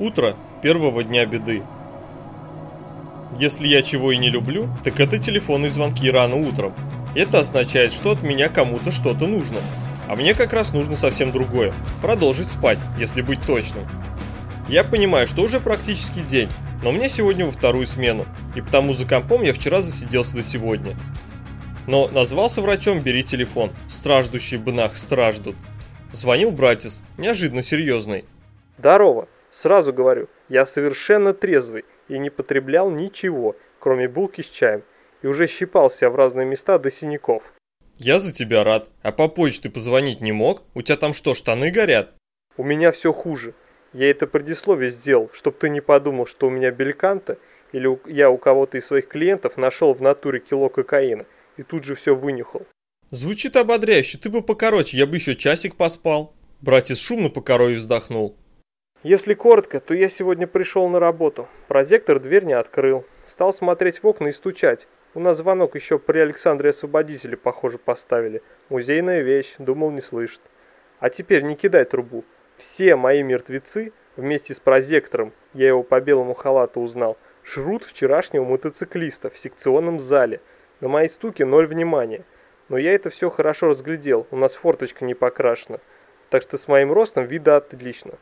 Утро первого дня беды. Если я чего и не люблю, так это телефонные звонки рано утром. Это означает, что от меня кому-то что-то нужно. А мне как раз нужно совсем другое. Продолжить спать, если быть точным. Я понимаю, что уже практически день, но мне сегодня во вторую смену, и потому за компом я вчера засиделся до сегодня. Но назвался врачом «Бери телефон», страждущий бнах страждут. Звонил братец, неожиданно серьезный. Здорово. Сразу говорю, я совершенно трезвый и не потреблял ничего, кроме булки с чаем, и уже щипал себя в разные места до синяков. Я за тебя рад. А по почте позвонить не мог? У тебя там что, штаны горят? У меня все хуже. Я это предисловие сделал, чтобы ты не подумал, что у меня бельканта, или у- я у кого-то из своих клиентов нашел в натуре кило кокаина, и тут же все вынюхал. Звучит ободряюще, ты бы покороче, я бы еще часик поспал. Братец шумно по корове вздохнул. Если коротко, то я сегодня пришел на работу. Прозектор дверь не открыл. Стал смотреть в окна и стучать. У нас звонок еще при Александре Освободителе, похоже, поставили. Музейная вещь, думал, не слышит. А теперь не кидай трубу. Все мои мертвецы, вместе с прозектором, я его по белому халату узнал, жрут вчерашнего мотоциклиста в секционном зале. На мои стуки ноль внимания. Но я это все хорошо разглядел, у нас форточка не покрашена. Так что с моим ростом видно отлично.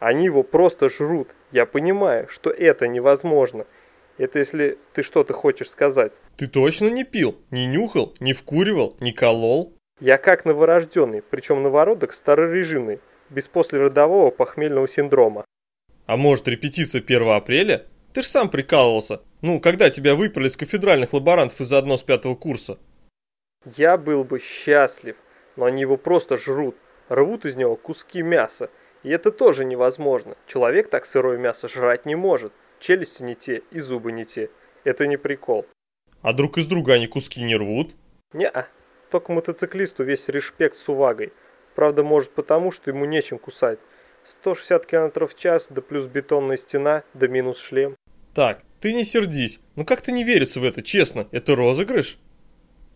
Они его просто жрут. Я понимаю, что это невозможно. Это если ты что-то хочешь сказать. Ты точно не пил? Не нюхал? Не вкуривал? Не колол? Я как новорожденный, причем новородок старорежимный, без послеродового похмельного синдрома. А может репетиция 1 апреля? Ты ж сам прикалывался. Ну, когда тебя выпали с кафедральных лаборантов из одно с пятого курса? Я был бы счастлив, но они его просто жрут, рвут из него куски мяса. И это тоже невозможно. Человек так сырое мясо жрать не может. Челюсти не те и зубы не те. Это не прикол. А друг из друга они куски не рвут? Не-а. Только мотоциклисту весь респект с увагой. Правда, может потому, что ему нечем кусать. 160 км в час, да плюс бетонная стена, да минус шлем. Так, ты не сердись. Ну как-то не верится в это, честно. Это розыгрыш?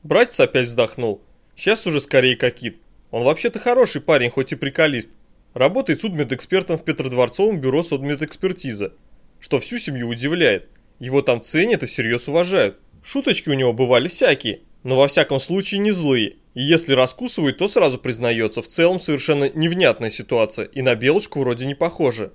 Братец опять вздохнул. Сейчас уже скорее какит. Он вообще-то хороший парень, хоть и приколист. Работает судмедэкспертом в Петродворцовом бюро судмедэкспертизы. Что всю семью удивляет. Его там ценят и всерьез уважают. Шуточки у него бывали всякие, но во всяком случае не злые. И если раскусывает, то сразу признается, в целом совершенно невнятная ситуация, и на белочку вроде не похоже.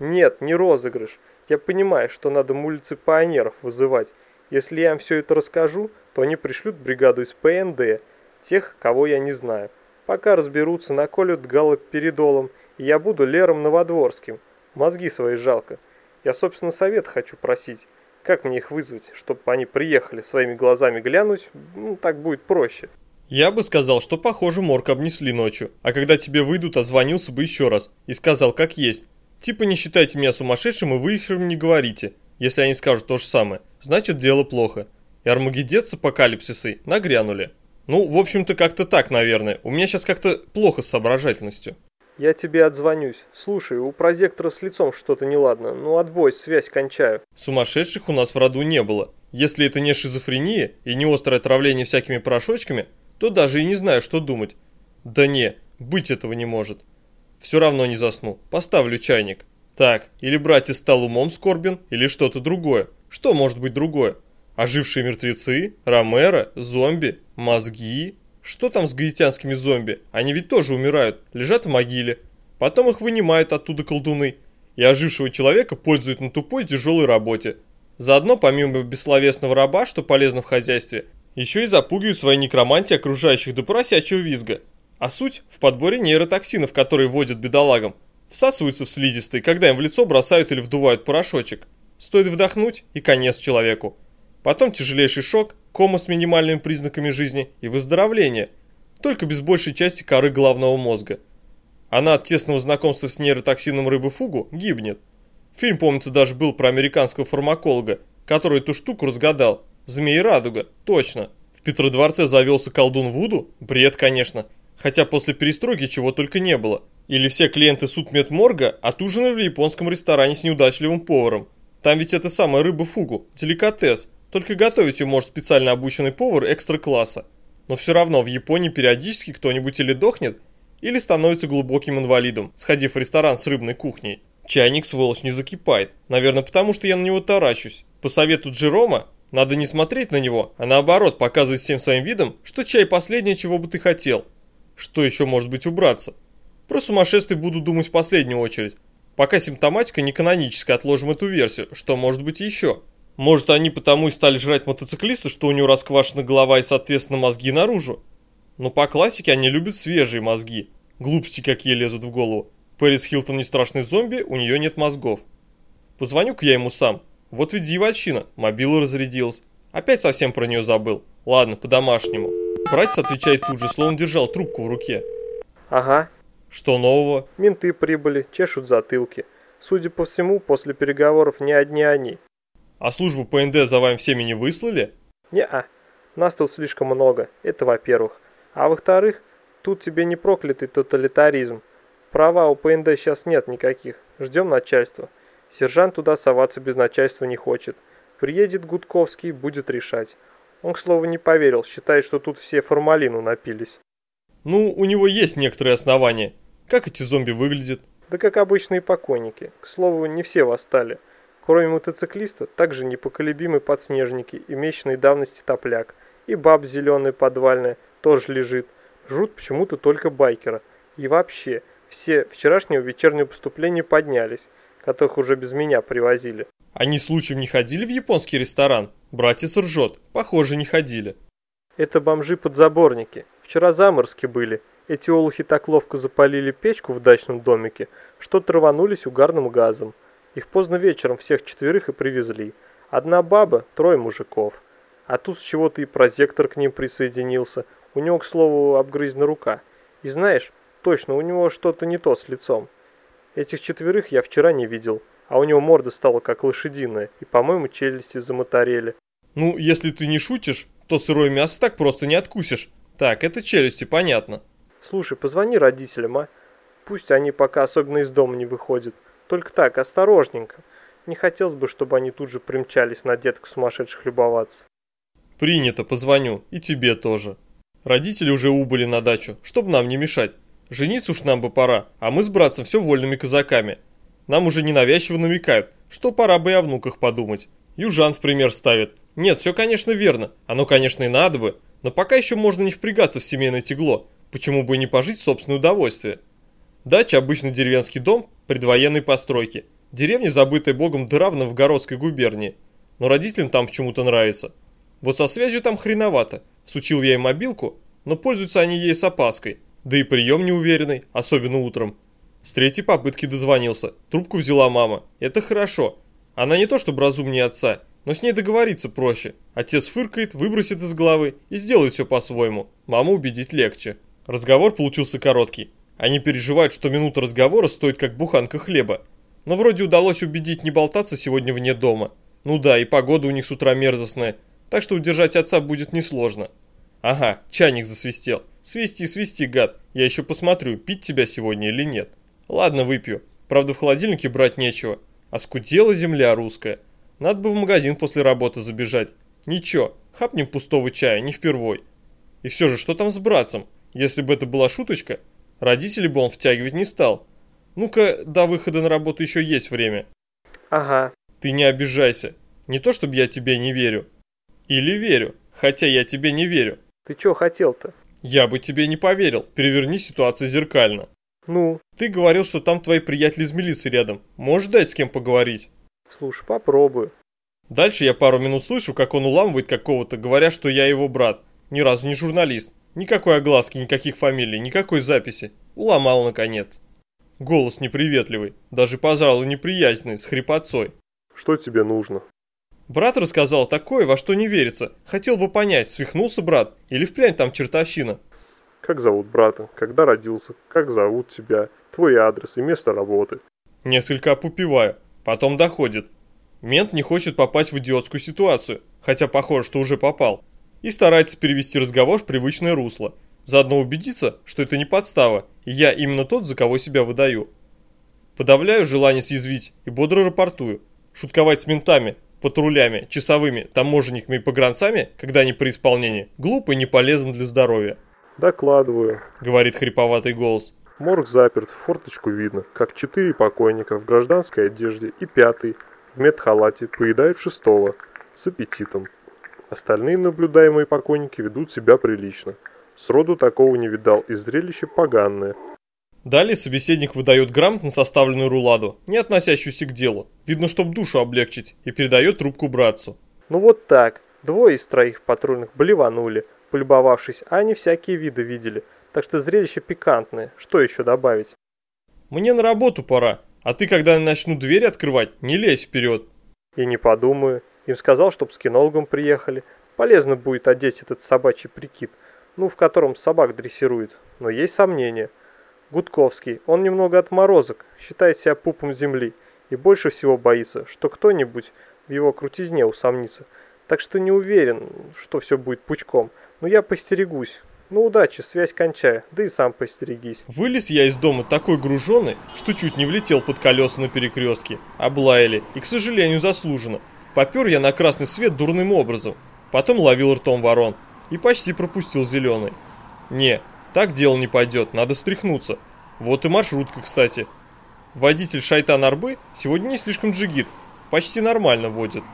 Нет, не розыгрыш. Я понимаю, что надо муниципионеров вызывать. Если я им все это расскажу, то они пришлют бригаду из ПНД, тех, кого я не знаю. Пока разберутся, наколют галоперидолом, и я буду Лером Новодворским. Мозги свои жалко. Я, собственно, совет хочу просить. Как мне их вызвать, чтобы они приехали своими глазами глянуть? Ну, так будет проще. Я бы сказал, что похоже морг обнесли ночью, а когда тебе выйдут, отзвонился бы еще раз и сказал как есть. Типа не считайте меня сумасшедшим и вы их не говорите. Если они скажут то же самое, значит дело плохо. И армагеддец с апокалипсисой нагрянули. Ну, в общем-то как-то так, наверное. У меня сейчас как-то плохо с соображательностью. Я тебе отзвонюсь. Слушай, у прозектора с лицом что-то неладно. Ну, отбой, связь кончаю. Сумасшедших у нас в роду не было. Если это не шизофрения и не острое отравление всякими порошочками, то даже и не знаю, что думать. Да не, быть этого не может. Все равно не засну. Поставлю чайник. Так, или братец стал умом скорбен, или что-то другое. Что может быть другое? Ожившие мертвецы? Ромеро? Зомби? Мозги? Что там с гаитянскими зомби? Они ведь тоже умирают, лежат в могиле. Потом их вынимают оттуда колдуны. И ожившего человека пользуют на тупой тяжелой работе. Заодно, помимо бессловесного раба, что полезно в хозяйстве, еще и запугивают своей некромантией окружающих до поросячьего визга. А суть в подборе нейротоксинов, которые вводят бедолагам. Всасываются в слизистые, когда им в лицо бросают или вдувают порошочек. Стоит вдохнуть и конец человеку. Потом тяжелейший шок, кома с минимальными признаками жизни и выздоровление. Только без большей части коры головного мозга. Она от тесного знакомства с нейротоксином рыбы фугу гибнет. Фильм, помнится, даже был про американского фармаколога, который эту штуку разгадал. Змеи радуга, точно. В Петродворце завелся колдун Вуду? Бред, конечно. Хотя после перестройки чего только не было. Или все клиенты судмедморга отужинали в японском ресторане с неудачливым поваром. Там ведь это самая рыба фугу, деликатес. Только готовить ее может специально обученный повар экстра-класса. Но все равно в Японии периодически кто-нибудь или дохнет, или становится глубоким инвалидом, сходив в ресторан с рыбной кухней. Чайник, сволочь, не закипает. Наверное, потому что я на него таращусь. По совету Джерома, надо не смотреть на него, а наоборот показывать всем своим видом, что чай последнее, чего бы ты хотел. Что еще может быть убраться? Про сумасшествие буду думать в последнюю очередь. Пока симптоматика не каноническая, отложим эту версию. Что может быть еще? Может они потому и стали жрать мотоциклиста, что у него расквашена голова и соответственно мозги наружу? Но по классике они любят свежие мозги. Глупости какие лезут в голову. Пэрис Хилтон не страшный зомби, у нее нет мозгов. Позвоню-ка я ему сам. Вот ведь дьявольщина, мобила разрядилась. Опять совсем про нее забыл. Ладно, по-домашнему. Братец отвечает тут же, словно держал трубку в руке. Ага, Что нового? менты прибыли, чешут затылки. Судя по всему, после переговоров не одни они. А службу ПНД за вами всеми не выслали? Не-а, нас тут слишком много, это во-первых. А во-вторых, тут тебе не проклятый тоталитаризм. Права у ПНД сейчас нет никаких, ждем начальства. Сержант туда соваться без начальства не хочет. Приедет Гудковский, будет решать. Он, к слову, не поверил, считает, что тут все формалину напились. Ну, у него есть некоторые основания. Как эти зомби выглядят? Да как обычные покойники. К слову, не все восстали. Кроме мотоциклиста, также непоколебимые подснежники и месячной давности топляк. И баб зеленая подвальная тоже лежит. Жрут почему-то только байкера. И вообще, все вчерашнего вечернего поступления поднялись, которых уже без меня привозили. Они случаем не ходили в японский ресторан? Братец ржет. Похоже, не ходили. Это бомжи-подзаборники. Вчера заморски были. Эти олухи так ловко запалили печку в дачном домике, что траванулись угарным газом. Их поздно вечером всех четверых и привезли. Одна баба, трое мужиков. А тут с чего-то и прозектор к ним присоединился. У него, к слову, обгрызена рука. И знаешь, точно, у него что-то не то с лицом. Этих четверых я вчера не видел, а у него морда стала как лошадиная, и, по-моему, челюсти замоторели. Ну, если ты не шутишь, то сырое мясо так просто не откусишь. Так, это челюсти, понятно. Слушай, позвони родителям, а? Пусть они пока особенно из дома не выходят. Только так, осторожненько. Не хотелось бы, чтобы они тут же примчались на деток сумасшедших любоваться. Принято, позвоню. И тебе тоже. Родители уже убыли на дачу, чтобы нам не мешать. Жениться уж нам бы пора, а мы с братцем все вольными казаками. Нам уже ненавязчиво намекают, что пора бы и о внуках подумать. Южан в пример ставит. Нет, все, конечно, верно. Оно, конечно, и надо бы. Но пока еще можно не впрягаться в семейное тегло. Почему бы и не пожить собственное удовольствие? Дача – обычно деревенский дом предвоенной постройки. Деревня, забытая богом дыра в Новгородской губернии. Но родителям там почему-то нравится. Вот со связью там хреновато. Сучил я им мобилку, но пользуются они ей с опаской. Да и прием неуверенный, особенно утром. С третьей попытки дозвонился. Трубку взяла мама. Это хорошо. Она не то чтобы разумнее отца, но с ней договориться проще. Отец фыркает, выбросит из головы и сделает все по-своему. Маму убедить легче. Разговор получился короткий. Они переживают, что минута разговора стоит как буханка хлеба. Но вроде удалось убедить не болтаться сегодня вне дома. Ну да, и погода у них с утра мерзостная, так что удержать отца будет несложно. Ага, чайник засвистел. Свисти, свисти, гад. Я еще посмотрю, пить тебя сегодня или нет. Ладно, выпью. Правда, в холодильнике брать нечего. Оскудела земля русская. Надо бы в магазин после работы забежать. Ничего, хапнем пустого чая, не впервой. И все же, что там с братцем? Если бы это была шуточка, родителей бы он втягивать не стал. Ну-ка, до выхода на работу еще есть время. Ага, Ты не обижайся. Не то, чтобы я тебе не верю. Или верю, хотя я тебе не верю. ты чё хотел-то? Я бы тебе не поверил, переверни ситуацию зеркально. Ну, Ты говорил, что там твои приятели из милиции рядом. Можешь дать с кем поговорить? слушай, попробую. Дальше я пару минут слышу, как он уламывает какого-то, говоря, что я его брат. Ни разу не журналист. Никакой огласки, никаких фамилий, никакой записи. Уломал, наконец. Голос неприветливый, даже, пожалуй, неприязненный, с хрипотцой. Что тебе нужно? Брат рассказал такое, во что не верится. Хотел бы понять, свихнулся брат или впрямь там чертовщина. Как зовут брата? Когда родился? Как зовут тебя? Твой адрес и место работы? Несколько опупеваю. Потом доходит. Мент не хочет попасть в идиотскую ситуацию, хотя похоже, что уже попал. И старается перевести разговор в привычное русло. Заодно убедиться, что это не подстава, и я именно тот, за кого себя выдаю. Подавляю желание съязвить и бодро рапортую. Шутковать с ментами, патрулями, часовыми, таможенниками и погранцами, когда они при исполнении, глупо и не полезно для здоровья. Докладываю. Говорит хриповатый голос. Морг заперт, в форточку видно, как четыре покойника в гражданской одежде и пятый в медхалате поедают шестого с аппетитом. Остальные наблюдаемые покойники ведут себя прилично. Сроду такого не видал, и зрелище поганное. Далее собеседник выдает грамотно составленную руладу, не относящуюся к делу, видно, чтобы душу облегчить, и передает трубку братцу. Ну вот так, двое из троих патрульных блеванули, полюбовавшись, а они всякие виды видели, так что зрелище пикантное, что еще добавить? Мне на работу пора, а ты, когда начну дверь открывать, не лезь вперед. И не подумаю, им сказал, чтоб с кинологом приехали, полезно будет одеть этот собачий прикид, ну, в котором собак дрессируют, но есть сомнения – Гудковский, он немного отморозок, считает себя пупом земли и больше всего боится, что кто-нибудь в его крутизне усомнится. Так что не уверен, что все будет пучком, но я постерегусь. Ну удачи, связь кончая, да и сам постерегись. Вылез я из дома такой груженный, что чуть не влетел под колеса на перекрестке. Облаяли, и, к сожалению, заслуженно. Попер я на красный свет дурным образом. Потом ловил ртом ворон и почти пропустил зеленый. Не, так дело не пойдет, надо стряхнуться. Вот и маршрутка, кстати. Водитель Шайтан Арбы сегодня не слишком джигит, почти нормально водит.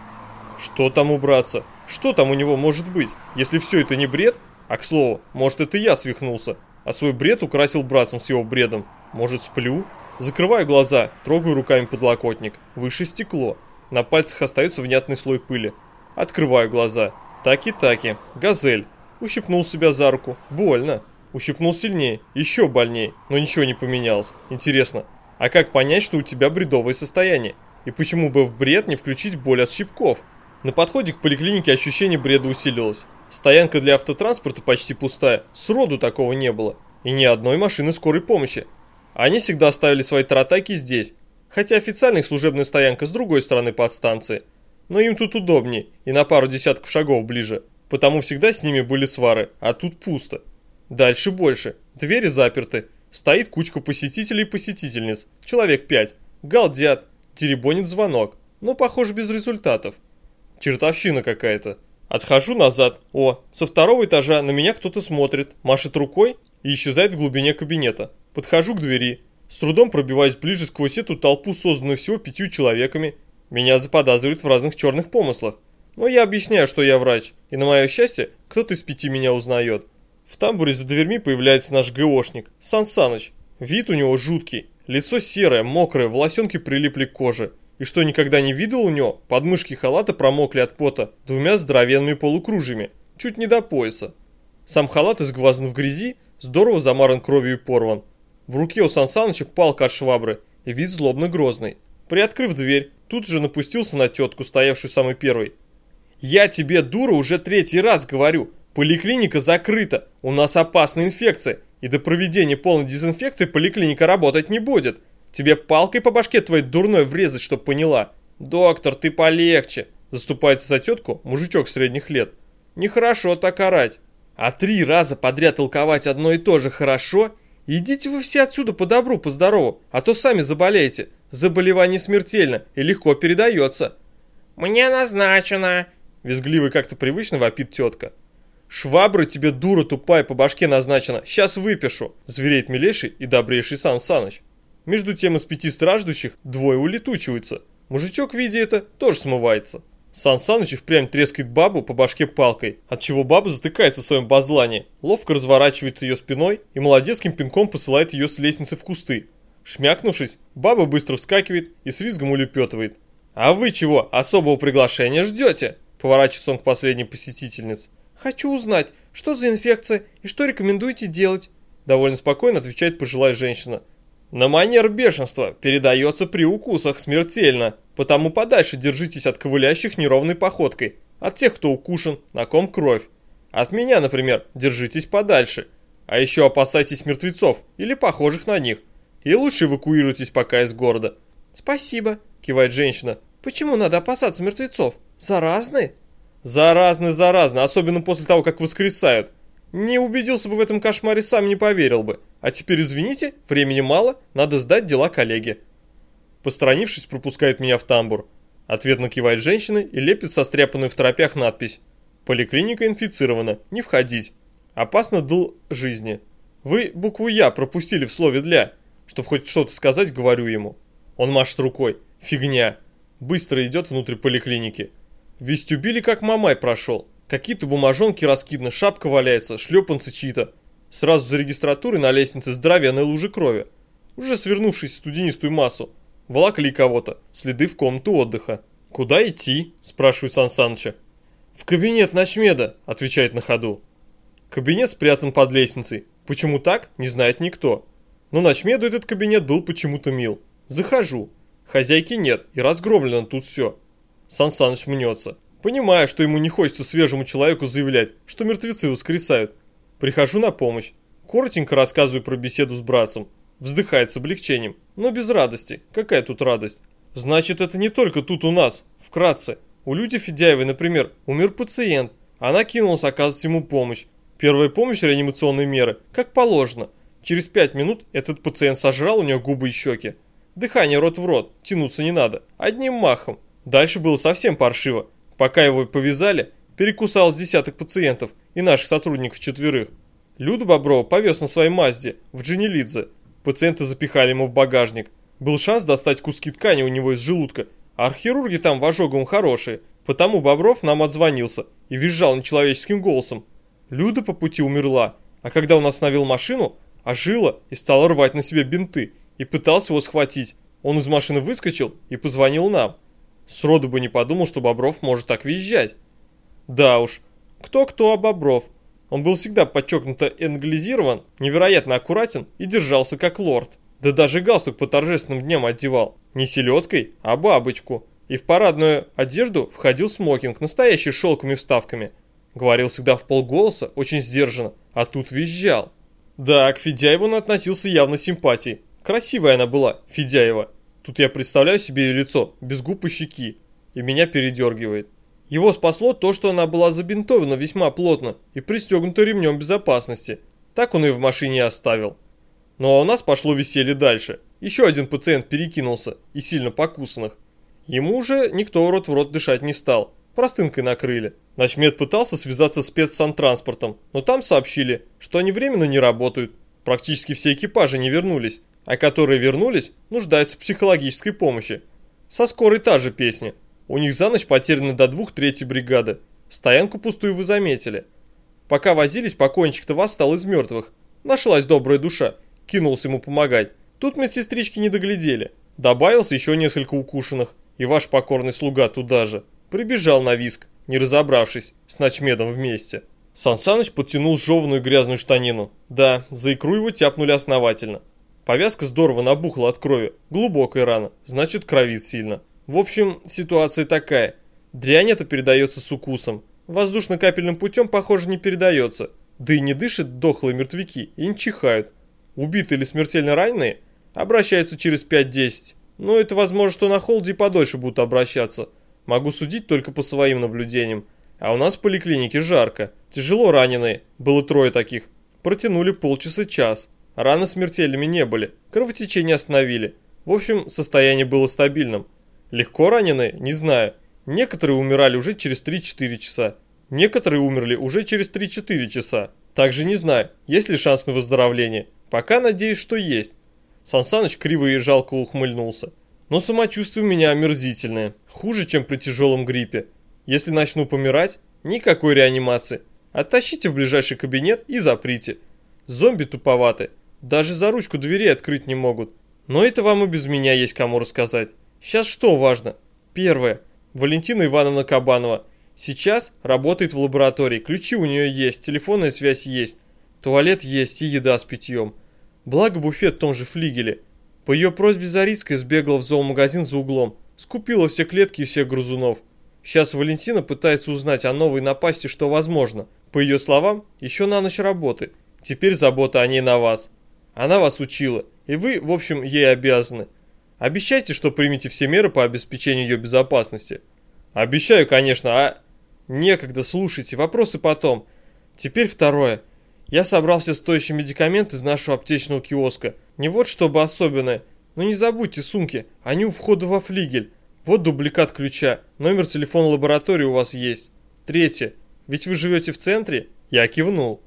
Что там убраться? Что там у него может быть, если все это не бред? А к слову, может это я свихнулся, а свой бред украсил братцем с его бредом. Может сплю? Закрываю глаза, трогаю руками подлокотник. Выше стекло. На пальцах остается внятный слой пыли. Открываю глаза. Таки-таки. Газель. Ущипнул себя за руку. Больно. Ущипнул сильнее, еще больнее, но ничего не поменялось. Интересно, а как понять, что у тебя бредовое состояние? И почему бы в бред не включить боль от щипков? На подходе к поликлинике ощущение бреда усилилось. Стоянка для автотранспорта почти пустая, сроду такого не было. И ни одной машины скорой помощи. Они всегда оставили свои таратаки здесь, хотя официальная служебная стоянка с другой стороны подстанции. Но им тут удобнее и на пару десятков шагов ближе, потому всегда с ними были свары, а тут пусто. Дальше больше. Двери заперты. Стоит кучка посетителей и посетительниц. Человек пять. Галдят. Теребонит звонок. Но, похоже, без результатов. Чертовщина какая-то. Отхожу назад. О, со второго этажа на меня кто-то смотрит, машет рукой и исчезает в глубине кабинета. Подхожу к двери. С трудом пробиваюсь ближе сквозь эту толпу, созданную всего пятью человеками. Меня заподозривают в разных черных помыслах. Но я объясняю, что я врач, и на мое счастье, кто-то из пяти меня узнает. В тамбуре за дверьми появляется наш ГОшник, Сан Саныч. Вид у него жуткий, лицо серое, мокрое, волосенки прилипли к коже. И что никогда не видел у него, подмышки халата промокли от пота двумя здоровенными полукружьями, чуть не до пояса. Сам халат изгвазан в грязи, здорово замаран кровью и порван. В руке у Сан Саныча палка от швабры, и вид злобно грозный. Приоткрыв дверь, тут же напустился на тетку, стоявшую самой первой. «Я тебе, дура, уже третий раз говорю, Поликлиника закрыта, у нас опасная инфекция, и до проведения полной дезинфекции поликлиника работать не будет. Тебе палкой по башке твоей дурной врезать, чтоб поняла. Доктор, ты полегче. Заступается за тетку мужичок средних лет. Нехорошо так орать. А три раза подряд толковать одно и то же хорошо? Идите вы все отсюда по добру, по здорову, а то сами заболеете. Заболевание смертельно и легко передается. Мне назначено. Визгливый как-то привычно вопит тетка. «Швабра тебе, дура тупая, по башке назначена, сейчас выпишу», – звереет милейший и добрейший Сан Саныч. Между тем из пяти страждущих двое улетучиваются. Мужичок, видя это, тоже смывается. Сан Саныч впрямь трескает бабу по башке палкой, от чего баба затыкается в своем базлане, ловко разворачивается ее спиной и молодецким пинком посылает ее с лестницы в кусты. Шмякнувшись, баба быстро вскакивает и с визгом улепетывает. «А вы чего, особого приглашения ждете?» Поворачивается он к последней посетительнице. «Хочу узнать, что за инфекция и что рекомендуете делать?» Довольно спокойно отвечает пожилая женщина. «На манер бешенства передается при укусах смертельно, потому подальше держитесь от ковылящих неровной походкой, от тех, кто укушен, на ком кровь. От меня, например, держитесь подальше. А еще опасайтесь мертвецов или похожих на них. И лучше эвакуируйтесь пока из города». «Спасибо», кивает женщина. «Почему надо опасаться мертвецов? Заразны?» Заразно, заразно, особенно после того, как воскресают. Не убедился бы в этом кошмаре, сам не поверил бы. А теперь извините, времени мало, надо сдать дела коллеге. Посторонившись, пропускает меня в тамбур. Ответно кивает женщина и лепит состряпанную в торопях надпись. Поликлиника инфицирована, не входить. Опасно дл жизни. Вы букву «Я» пропустили в слове «для». Чтоб хоть что-то сказать, говорю ему. Он машет рукой. Фигня. Быстро идет внутрь поликлиники. Вестюбили как мамай прошел. Какие-то бумажонки раскиданы, шапка валяется, шлепанцы чьи-то. Сразу за регистратурой на лестнице здравия луже крови. Уже свернувшись в студенистую массу. Волокли кого-то, следы в комнату отдыха. «Куда идти?» – спрашивает Сан Саныча. «В кабинет Ночмеда», – отвечает на ходу. Кабинет спрятан под лестницей. Почему так, не знает никто. Но Ночмеду этот кабинет был почему-то мил. Захожу. Хозяйки нет, и разгромлено тут все. Сан Саныч мнется. Понимая, что ему не хочется свежему человеку заявлять, что мертвецы воскресают. Прихожу на помощь. Коротенько рассказываю про беседу с братцем. Вздыхает с облегчением, но без радости. Какая тут радость? Значит, это не только тут у нас. Вкратце. У Люди Федяевой, например, умер пациент. Она кинулась оказывать ему помощь. Первая помощь реанимационной меры, как положено. Через пять минут этот пациент сожрал у нее губы и щеки. Дыхание рот в рот, тянуться не надо. Одним махом. Дальше было совсем паршиво. Пока его повязали, перекусал с десяток пациентов и наших сотрудников четверых. Люду Боброва повез на своей Мазде в Джинилидзе. Пациента запихали ему в багажник. Был шанс достать куски ткани у него из желудка, архирурги там в ожоговом хорошие. Потому Бобров нам отзвонился и визжал нечеловеческим голосом. Люда по пути умерла, а когда он остановил машину, ожила и стала рвать на себе бинты и пытался его схватить. Он из машины выскочил и позвонил нам. Сроду бы не подумал, что Бобров может так визжать. Да уж, кто-кто, а Бобров. Он был всегда подчеркнуто англизирован, невероятно аккуратен и держался как лорд. Да даже галстук по торжественным дням одевал. Не селедкой, а бабочку. И в парадную одежду входил смокинг, настоящий шелками вставками. Говорил всегда в полголоса, очень сдержанно, а тут визжал. Да, к Федяеву он относился явно симпатией. Красивая она была, Федяева. Тут я представляю себе ее лицо, без губ и щеки, и меня передергивает. Его спасло то, что она была забинтована весьма плотно и пристегнута ремнем безопасности. Так он ее в машине оставил. Ну а у нас пошло веселье дальше. Еще один пациент перекинулся, и сильно покусанных. Ему уже никто рот в рот дышать не стал, простынкой накрыли. Начмед пытался связаться с спецсантранспортом, но там сообщили, что они временно не работают. Практически все экипажи не вернулись а которые вернулись, нуждаются в психологической помощи. Со скорой та же песня. У них за ночь потеряны до двух трети бригады. Стоянку пустую вы заметили. Пока возились, покойничек-то восстал из мертвых. Нашлась добрая душа. Кинулся ему помогать. Тут медсестрички не доглядели. Добавился еще несколько укушенных. И ваш покорный слуга туда же. Прибежал на виск, не разобравшись, с ночмедом вместе. Сан Саныч подтянул жеванную грязную штанину. Да, за икру его тяпнули основательно. Повязка здорово набухла от крови. Глубокая рана, значит кровит сильно. В общем, ситуация такая. Дрянь это передается с укусом. Воздушно-капельным путем, похоже, не передается. Да и не дышат дохлые мертвяки и не чихают. Убитые или смертельно раненые обращаются через 5-10. Но это возможно, что на холде подольше будут обращаться. Могу судить только по своим наблюдениям. А у нас в поликлинике жарко. Тяжело раненые, было трое таких. Протянули полчаса-час. Раны смертельными не были, кровотечение остановили. В общем, состояние было стабильным. Легко раненые? Не знаю. Некоторые умирали уже через 3-4 часа. Некоторые умерли уже через 3-4 часа. Также не знаю, есть ли шанс на выздоровление. Пока надеюсь, что есть. Сансаныч криво и жалко ухмыльнулся. Но самочувствие у меня омерзительное. Хуже, чем при тяжелом гриппе. Если начну помирать, никакой реанимации. Оттащите в ближайший кабинет и заприте. Зомби туповаты. Даже за ручку двери открыть не могут. Но это вам и без меня есть кому рассказать. Сейчас что важно? Первое. Валентина Ивановна Кабанова. Сейчас работает в лаборатории. Ключи у нее есть, телефонная связь есть. Туалет есть и еда с питьем. Благо буфет в том же флигеле. По ее просьбе Зарицкая сбегала в зоомагазин за углом. Скупила все клетки и всех грызунов. Сейчас Валентина пытается узнать о новой напасти, что возможно. По ее словам, еще на ночь работы. Теперь забота о ней на вас. Она вас учила, и вы, в общем, ей обязаны. Обещайте, что примете все меры по обеспечению ее безопасности. Обещаю, конечно, а... Некогда, слушайте, вопросы потом. Теперь второе. Я собрал все стоящие медикаменты из нашего аптечного киоска. Не вот чтобы особенное, но не забудьте сумки, они у входа во флигель. Вот дубликат ключа, номер телефона лаборатории у вас есть. Третье. Ведь вы живете в центре? Я кивнул.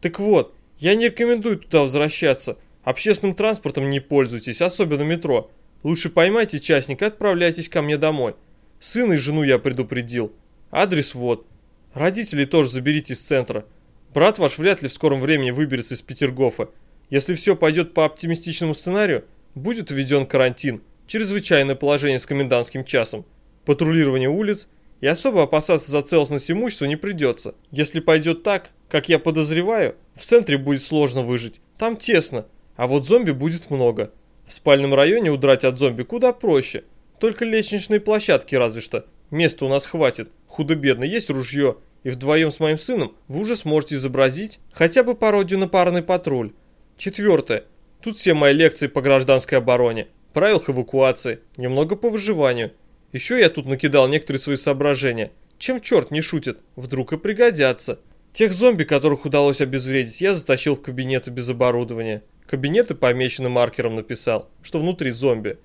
Так вот, Я не рекомендую туда возвращаться. Общественным транспортом не пользуйтесь, особенно метро. Лучше поймайте частника и отправляйтесь ко мне домой. Сына и жену я предупредил. Адрес вот. Родителей тоже заберите из центра. Брат ваш вряд ли в скором времени выберется из Петергофа. Если все пойдет по оптимистичному сценарию, будет введен карантин, чрезвычайное положение с комендантским часом, патрулирование улиц и особо опасаться за целостность имущества не придется. Если пойдет так, как я подозреваю, в центре будет сложно выжить. Там тесно, а вот зомби будет много. В спальном районе удрать от зомби куда проще. Только лестничные площадки разве что. Места у нас хватит. Худо-бедно, есть ружье. И вдвоем с моим сыном вы уже сможете изобразить хотя бы пародию на парный патруль. Четвертое. Тут все мои лекции по гражданской обороне, правилах эвакуации, немного по выживанию. Еще я тут накидал некоторые свои соображения. Чем черт не шутит, вдруг и пригодятся. Тех зомби, которых удалось обезвредить, я затащил в кабинеты без оборудования. Кабинеты помечены маркером написал, что внутри зомби.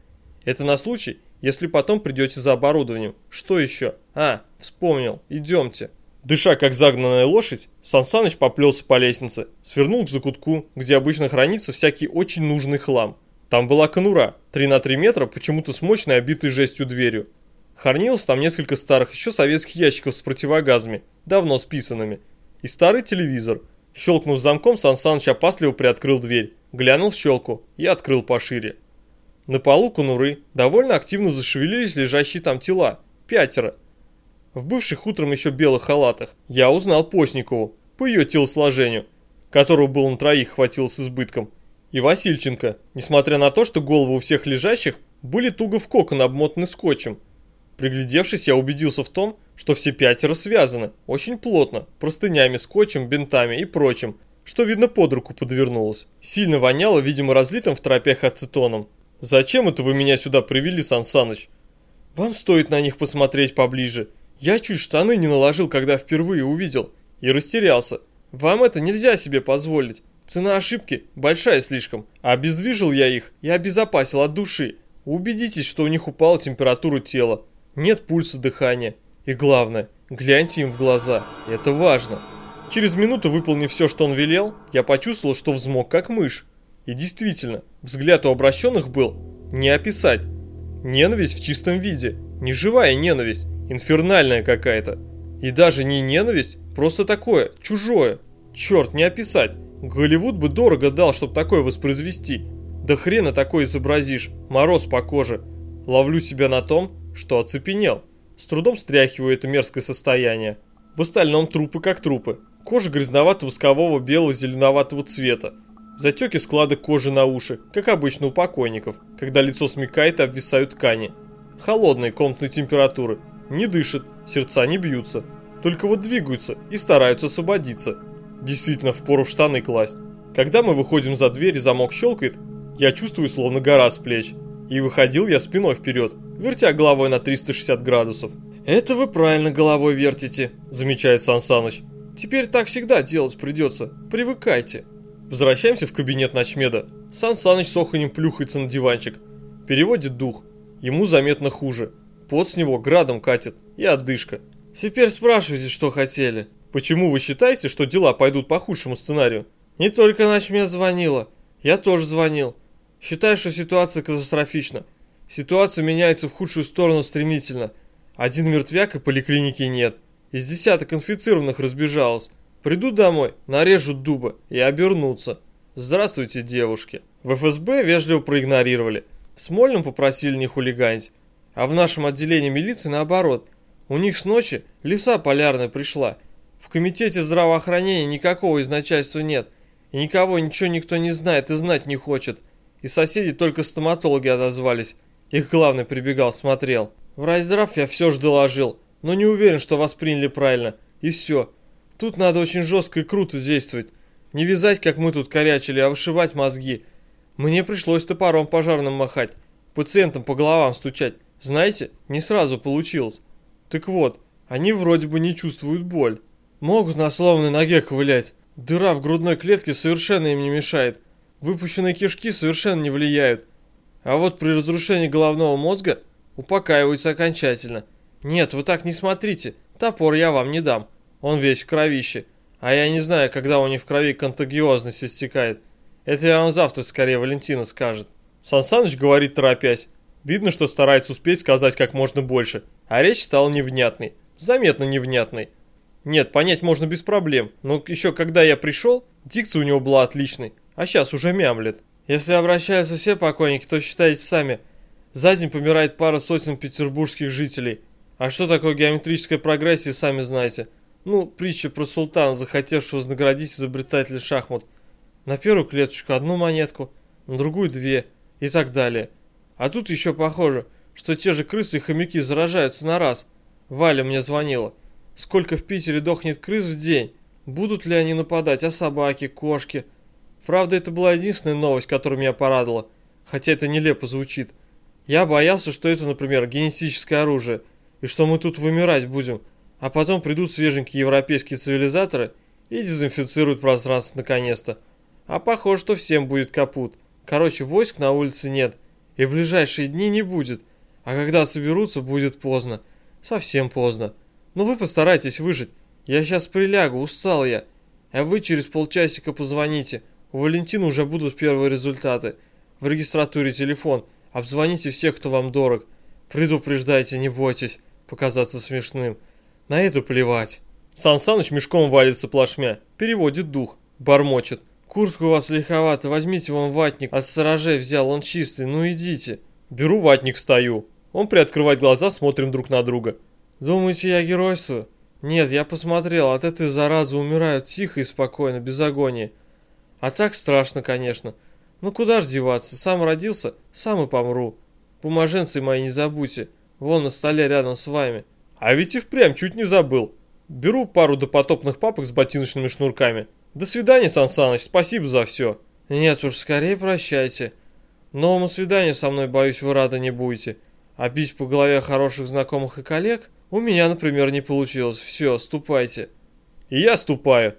Это на случай, если потом придете за оборудованием. Что еще? А, вспомнил, идемте. Дыша как загнанная лошадь, Сансаныч поплелся по лестнице, свернул к закутку, где обычно хранится всякий очень нужный хлам. Там была конура, 3 на 3 метра, почему-то с мощной обитой жестью дверью. Хранилось там несколько старых еще советских ящиков с противогазами, давно списанными. И старый телевизор. Щелкнув замком, Сансаныч опасливо приоткрыл дверь, глянул в щелку и открыл пошире. На полу конуры довольно активно зашевелились лежащие там тела. Пятеро в бывших утром еще белых халатах, я узнал Постникову по ее телосложению, которого было на троих хватило с избытком, и Васильченко, несмотря на то, что головы у всех лежащих были туго в кокон обмотаны скотчем. Приглядевшись, я убедился в том, что все пятеро связаны, очень плотно, простынями, скотчем, бинтами и прочим, что, видно, под руку подвернулось. Сильно воняло, видимо, разлитым в тропях ацетоном. «Зачем это вы меня сюда привели, Сан Саныч?» «Вам стоит на них посмотреть поближе», я чуть штаны не наложил, когда впервые увидел, и растерялся. Вам это нельзя себе позволить. Цена ошибки большая слишком. Обездвижил я их и обезопасил от души. Убедитесь, что у них упала температура тела. Нет пульса дыхания. И главное, гляньте им в глаза. Это важно. Через минуту, выполнив все, что он велел, я почувствовал, что взмок как мышь. И действительно, взгляд у обращенных был не описать. Ненависть в чистом виде. Неживая ненависть. Инфернальная какая-то. И даже не ненависть, просто такое, чужое. Черт, не описать. Голливуд бы дорого дал, чтобы такое воспроизвести. Да хрена такое изобразишь, мороз по коже. Ловлю себя на том, что оцепенел. С трудом стряхиваю это мерзкое состояние. В остальном трупы как трупы. Кожа грязновато-воскового бело-зеленоватого цвета. Затеки склады кожи на уши, как обычно у покойников, когда лицо смекает и обвисают ткани. Холодные комнатные температуры, не дышат, сердца не бьются, только вот двигаются и стараются освободиться. Действительно, впору в штаны класть. Когда мы выходим за дверь и замок щелкает, я чувствую словно гора с плеч. И выходил я спиной вперед, вертя головой на 360 градусов. «Это вы правильно головой вертите», – замечает Сан Саныч. «Теперь так всегда делать придется. Привыкайте». Возвращаемся в кабинет ночмеда. Сан Саныч с оханем плюхается на диванчик. Переводит дух. Ему заметно хуже. Пот с него градом катит и отдышка. Теперь спрашивайте, что хотели. Почему вы считаете, что дела пойдут по худшему сценарию? Не только Начмед звонила. Я тоже звонил. Считаю, что ситуация катастрофична. Ситуация меняется в худшую сторону стремительно. Один мертвяк и поликлиники нет. Из десяток инфицированных разбежалось. Придут домой, нарежут дуба и обернутся. Здравствуйте, девушки. В ФСБ вежливо проигнорировали. В Смольном попросили не хулиганить. А в нашем отделении милиции наоборот. У них с ночи лиса полярная пришла. В комитете здравоохранения никакого из начальства нет. И никого ничего никто не знает и знать не хочет. И соседи только стоматологи отозвались. Их главный прибегал, смотрел. В райздрав я все же доложил, но не уверен, что восприняли правильно. И все. Тут надо очень жестко и круто действовать. Не вязать, как мы тут корячили, а вышивать мозги. Мне пришлось топором пожарным махать, пациентам по головам стучать. Знаете, не сразу получилось. Так вот, они вроде бы не чувствуют боль. Могут на сломанной ноге ковылять. Дыра в грудной клетке совершенно им не мешает. Выпущенные кишки совершенно не влияют. А вот при разрушении головного мозга упокаиваются окончательно. Нет, вы так не смотрите. Топор я вам не дам. Он весь в кровище. А я не знаю, когда у них в крови контагиозность истекает. Это я вам завтра скорее Валентина скажет. Сан Саныч говорит торопясь. Видно, что старается успеть сказать как можно больше, а речь стала невнятной, заметно невнятной. Нет, понять можно без проблем, но еще когда я пришел, дикция у него была отличной, а сейчас уже мямлет. Если обращаются все покойники, то считайте сами, за день помирает пара сотен петербургских жителей. А что такое геометрическая прогрессия, сами знаете. Ну, притча про султана, захотевшего вознаградить изобретателя шахмат. На первую клеточку одну монетку, на другую две и так далее. А тут еще похоже, что те же крысы и хомяки заражаются на раз. Валя мне звонила. Сколько в Питере дохнет крыс в день? Будут ли они нападать, а собаки, кошки? Правда, это была единственная новость, которая меня порадовала. Хотя это нелепо звучит. Я боялся, что это, например, генетическое оружие, и что мы тут вымирать будем, а потом придут свеженькие европейские цивилизаторы и дезинфицируют пространство наконец-то. А похоже, что всем будет капут. Короче, войск на улице нет, и в ближайшие дни не будет. А когда соберутся, будет поздно. Совсем поздно. Но вы постарайтесь выжить. Я сейчас прилягу, устал я. А вы через полчасика позвоните. У Валентина уже будут первые результаты. В регистратуре телефон – Обзвоните всех, кто вам дорог. Предупреждайте, не бойтесь показаться смешным. На это плевать. Сан Саныч мешком валится плашмя, переводит дух, бормочет. Куртка у вас легковата, возьмите вам ватник, от сторожей взял, он чистый, ну идите. Беру ватник, стою. Он приоткрывает глаза, смотрим друг на друга. Думаете, я геройствую? Нет, я посмотрел, от этой заразы умирают тихо и спокойно, без агонии. А так страшно, конечно. Ну куда ж деваться, сам родился, сам и помру. Бумаженцы мои не забудьте, вон на столе рядом с вами. А ведь и впрямь чуть не забыл. Беру пару допотопных папок с ботиночными шнурками. До свидания, Сан Саныч, спасибо за все. Нет уж, скорее прощайте. Новому свиданию со мной, боюсь, вы рады не будете. А бить по голове хороших знакомых и коллег у меня, например, не получилось. Все, ступайте. И я ступаю.